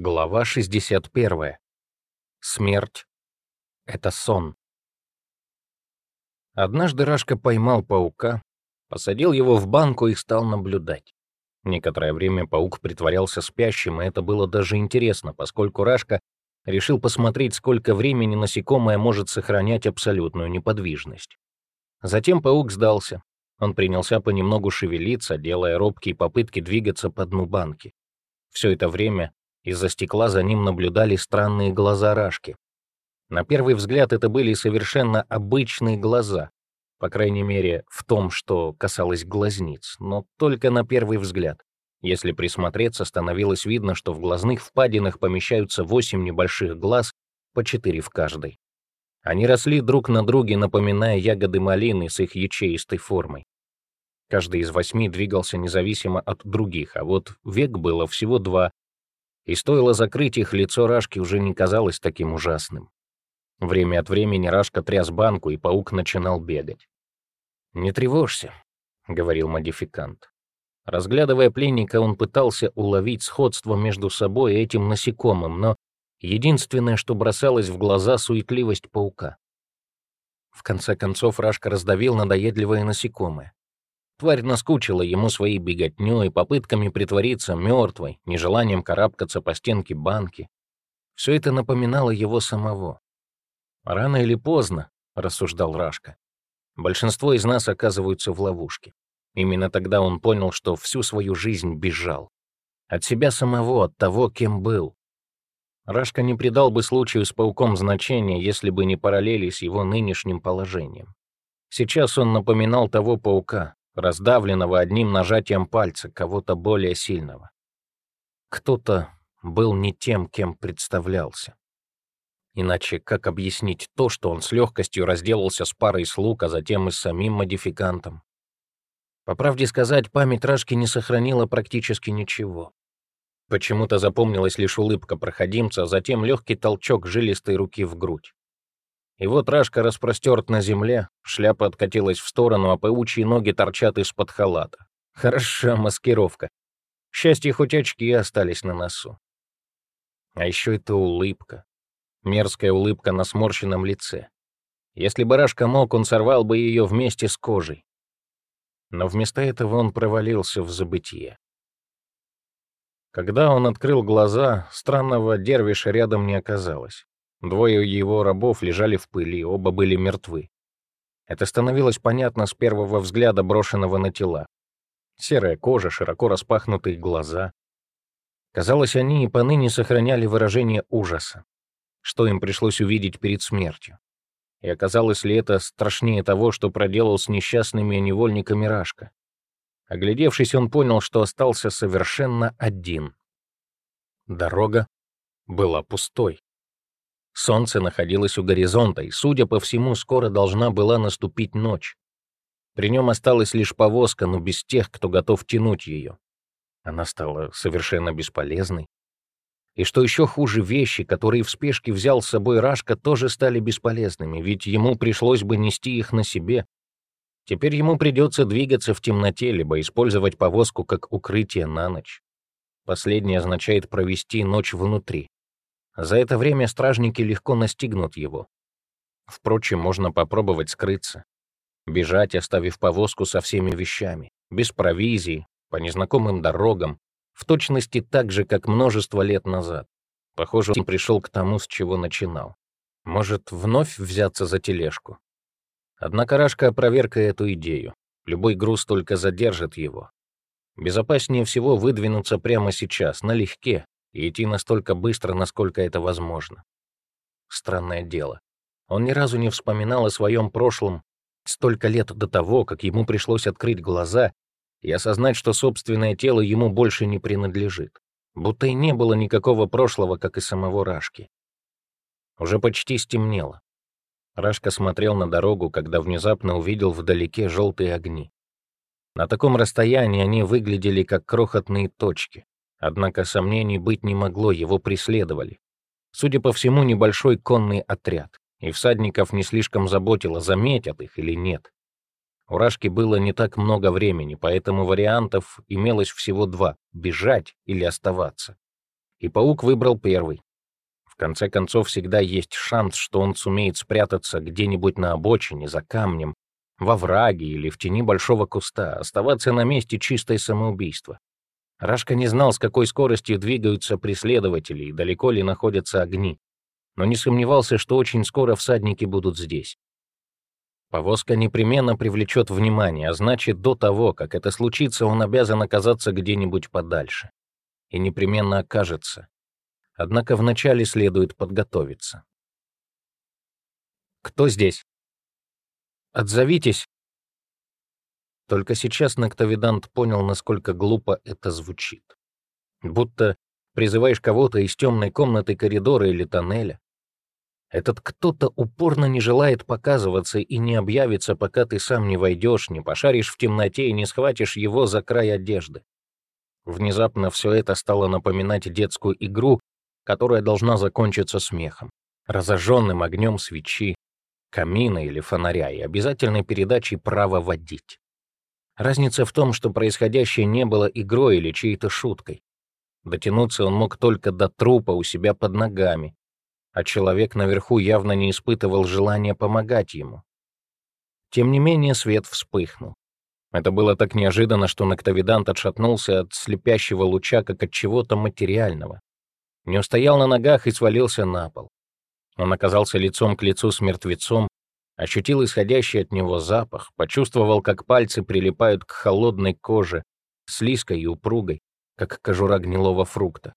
Глава 61. Смерть — это сон. Однажды Рашка поймал паука, посадил его в банку и стал наблюдать. Некоторое время паук притворялся спящим, и это было даже интересно, поскольку Рашка решил посмотреть, сколько времени насекомое может сохранять абсолютную неподвижность. Затем паук сдался. Он принялся понемногу шевелиться, делая робкие попытки двигаться по дну банки. Все это время из-за стекла за ним наблюдали странные глаза Рашки. На первый взгляд это были совершенно обычные глаза, по крайней мере, в том, что касалось глазниц, но только на первый взгляд. Если присмотреться, становилось видно, что в глазных впадинах помещаются восемь небольших глаз, по четыре в каждой. Они росли друг на друге, напоминая ягоды малины с их ячеистой формой. Каждый из восьми двигался независимо от других, а вот век было всего два, и стоило закрыть их, лицо Рашки уже не казалось таким ужасным. Время от времени Рашка тряс банку, и паук начинал бегать. «Не тревожься», — говорил модификант. Разглядывая пленника, он пытался уловить сходство между собой и этим насекомым, но единственное, что бросалось в глаза — суетливость паука. В конце концов Рашка раздавил надоедливое насекомое. Тварь наскучила ему своей беготнёй, попытками притвориться мертвой, нежеланием карабкаться по стенке банки. Все это напоминало его самого. «Рано или поздно», — рассуждал Рашка, — «большинство из нас оказываются в ловушке. Именно тогда он понял, что всю свою жизнь бежал. От себя самого, от того, кем был. Рашка не придал бы случаю с пауком значения, если бы не параллели с его нынешним положением. Сейчас он напоминал того паука, раздавленного одним нажатием пальца кого-то более сильного. Кто-то был не тем, кем представлялся. Иначе как объяснить то, что он с легкостью разделался с парой слуг, а затем и с самим модификантом? По правде сказать, память Рашки не сохранила практически ничего. Почему-то запомнилась лишь улыбка проходимца, а затем легкий толчок жилистой руки в грудь. И вот Рашка распростерт на земле, шляпа откатилась в сторону, а паучьи ноги торчат из-под халата. Хороша маскировка. Счастье, хоть очки остались на носу. А еще это улыбка. Мерзкая улыбка на сморщенном лице. Если бы Рашка мог, он сорвал бы ее вместе с кожей. Но вместо этого он провалился в забытие. Когда он открыл глаза, странного дервиша рядом не оказалось. Двое его рабов лежали в пыли, оба были мертвы. Это становилось понятно с первого взгляда, брошенного на тела. Серая кожа, широко распахнутые глаза. Казалось, они и поныне сохраняли выражение ужаса. Что им пришлось увидеть перед смертью? И оказалось ли это страшнее того, что проделал с несчастными невольниками Рашка? Оглядевшись, он понял, что остался совершенно один. Дорога была пустой. Солнце находилось у горизонта, и, судя по всему, скоро должна была наступить ночь. При нем осталась лишь повозка, но без тех, кто готов тянуть ее. Она стала совершенно бесполезной. И что еще хуже, вещи, которые в спешке взял с собой Рашка, тоже стали бесполезными, ведь ему пришлось бы нести их на себе. Теперь ему придется двигаться в темноте, либо использовать повозку как укрытие на ночь. Последнее означает провести ночь внутри. За это время стражники легко настигнут его. Впрочем, можно попробовать скрыться. Бежать, оставив повозку со всеми вещами, без провизии, по незнакомым дорогам, в точности так же, как множество лет назад. Похоже, он пришел к тому, с чего начинал. Может, вновь взяться за тележку? Однако Рашка опроверка эту идею. Любой груз только задержит его. Безопаснее всего выдвинуться прямо сейчас, налегке, и идти настолько быстро, насколько это возможно. Странное дело. Он ни разу не вспоминал о своем прошлом столько лет до того, как ему пришлось открыть глаза и осознать, что собственное тело ему больше не принадлежит. Будто и не было никакого прошлого, как и самого Рашки. Уже почти стемнело. Рашка смотрел на дорогу, когда внезапно увидел вдалеке желтые огни. На таком расстоянии они выглядели как крохотные точки. Однако сомнений быть не могло, его преследовали. Судя по всему, небольшой конный отряд, и всадников не слишком заботило, заметят их или нет. У Рашки было не так много времени, поэтому вариантов имелось всего два — бежать или оставаться. И паук выбрал первый. В конце концов, всегда есть шанс, что он сумеет спрятаться где-нибудь на обочине, за камнем, во враге или в тени большого куста, оставаться на месте чистое самоубийство. Рашка не знал, с какой скоростью двигаются преследователи и далеко ли находятся огни, но не сомневался, что очень скоро всадники будут здесь. Повозка непременно привлечет внимание, а значит, до того, как это случится, он обязан оказаться где-нибудь подальше. И непременно окажется. Однако вначале следует подготовиться. «Кто здесь?» «Отзовитесь!» Только сейчас Ноктовидант понял, насколько глупо это звучит. Будто призываешь кого-то из темной комнаты коридора или тоннеля. Этот кто-то упорно не желает показываться и не объявится, пока ты сам не войдешь, не пошаришь в темноте и не схватишь его за край одежды. Внезапно все это стало напоминать детскую игру, которая должна закончиться смехом, разожженным огнем свечи, камина или фонаря и обязательной передачей права водить. Разница в том, что происходящее не было игрой или чьей-то шуткой. Дотянуться он мог только до трупа у себя под ногами, а человек наверху явно не испытывал желания помогать ему. Тем не менее свет вспыхнул. Это было так неожиданно, что Ноктовидант отшатнулся от слепящего луча, как от чего-то материального. Не устоял на ногах и свалился на пол. Он оказался лицом к лицу с мертвецом, ощутил исходящий от него запах, почувствовал, как пальцы прилипают к холодной коже, слизкой и упругой, как кожура гнилого фрукта.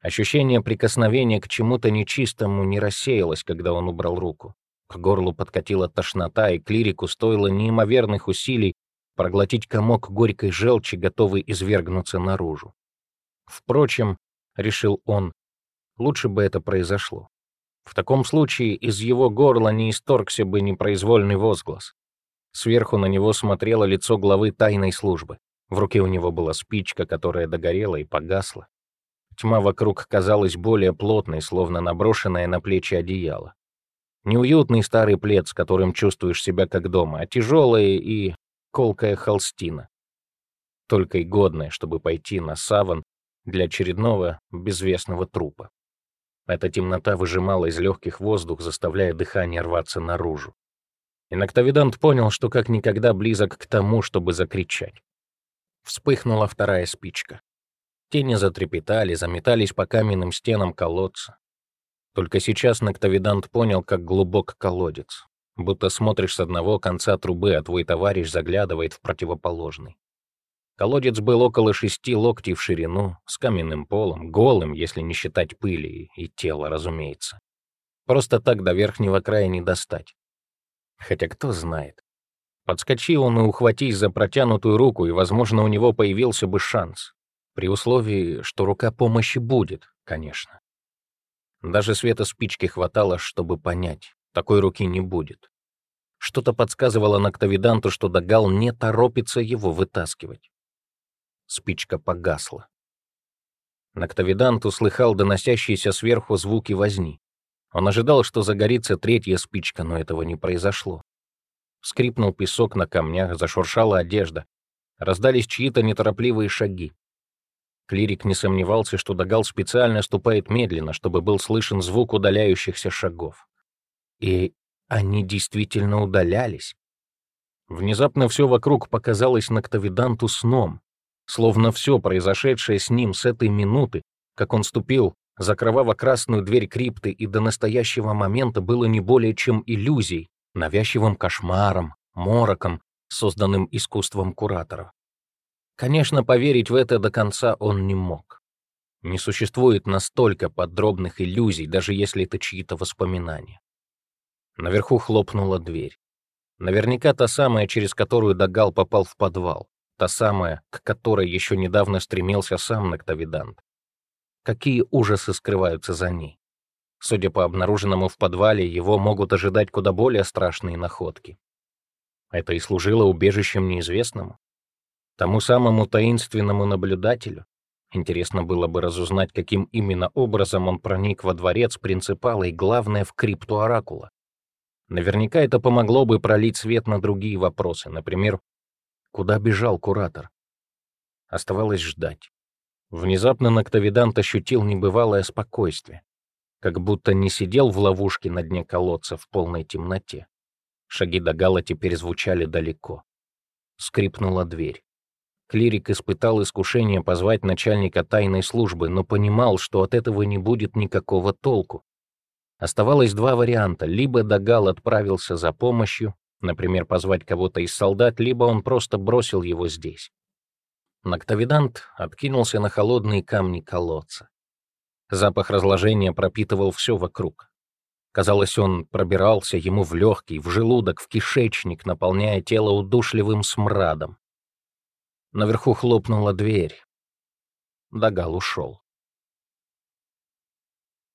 Ощущение прикосновения к чему-то нечистому не рассеялось, когда он убрал руку. К горлу подкатила тошнота, и клирику стоило неимоверных усилий проглотить комок горькой желчи, готовый извергнуться наружу. Впрочем, решил он, лучше бы это произошло. В таком случае из его горла не исторгся бы непроизвольный возглас. Сверху на него смотрело лицо главы тайной службы. В руке у него была спичка, которая догорела и погасла. Тьма вокруг казалась более плотной, словно наброшенная на плечи одеяло. Неуютный старый плед, с которым чувствуешь себя как дома, а тяжелая и колкая холстина. Только и годная, чтобы пойти на саван для очередного безвестного трупа. Эта темнота выжимала из легких воздух, заставляя дыхание рваться наружу. И Ноктовидант понял, что как никогда близок к тому, чтобы закричать. Вспыхнула вторая спичка. Тени затрепетали, заметались по каменным стенам колодца. Только сейчас Ноктовидант понял, как глубок колодец. Будто смотришь с одного конца трубы, а твой товарищ заглядывает в противоположный. Колодец был около шести локтей в ширину, с каменным полом, голым, если не считать пыли и тела, разумеется. Просто так до верхнего края не достать. Хотя кто знает. Подскочи он и ухватись за протянутую руку, и, возможно, у него появился бы шанс. При условии, что рука помощи будет, конечно. Даже света спички хватало, чтобы понять, такой руки не будет. Что-то подсказывало Ноктовиданту, что Дагал не торопится его вытаскивать. Спичка погасла. Ноктовидант услыхал доносящиеся сверху звуки возни. Он ожидал, что загорится третья спичка, но этого не произошло. Скрипнул песок на камнях, зашуршала одежда. Раздались чьи-то неторопливые шаги. Клирик не сомневался, что Дагал специально ступает медленно, чтобы был слышен звук удаляющихся шагов. И они действительно удалялись. Внезапно все вокруг показалось Ноктовиданту сном, Словно все произошедшее с ним с этой минуты, как он ступил за кроваво-красную дверь крипты и до настоящего момента было не более чем иллюзией, навязчивым кошмаром, мороком, созданным искусством куратора. Конечно, поверить в это до конца он не мог. Не существует настолько подробных иллюзий, даже если это чьи-то воспоминания. Наверху хлопнула дверь. Наверняка та самая, через которую Дагал попал в подвал та самая, к которой еще недавно стремился сам Ноктовидант. Какие ужасы скрываются за ней? Судя по обнаруженному в подвале, его могут ожидать куда более страшные находки. Это и служило убежищем неизвестному. Тому самому таинственному наблюдателю. Интересно было бы разузнать, каким именно образом он проник во дворец принципала и, главное, в крипту Оракула. Наверняка это помогло бы пролить свет на другие вопросы, например, Куда бежал куратор? Оставалось ждать. Внезапно Ноктовидант ощутил небывалое спокойствие, как будто не сидел в ловушке на дне колодца в полной темноте. Шаги Дагала теперь звучали далеко. Скрипнула дверь. Клирик испытал искушение позвать начальника тайной службы, но понимал, что от этого не будет никакого толку. Оставалось два варианта. Либо Дагал отправился за помощью, например, позвать кого-то из солдат, либо он просто бросил его здесь. Ноктовидант откинулся на холодные камни колодца. Запах разложения пропитывал все вокруг. Казалось, он пробирался ему в легкий, в желудок, в кишечник, наполняя тело удушливым смрадом. Наверху хлопнула дверь. Дагал ушел.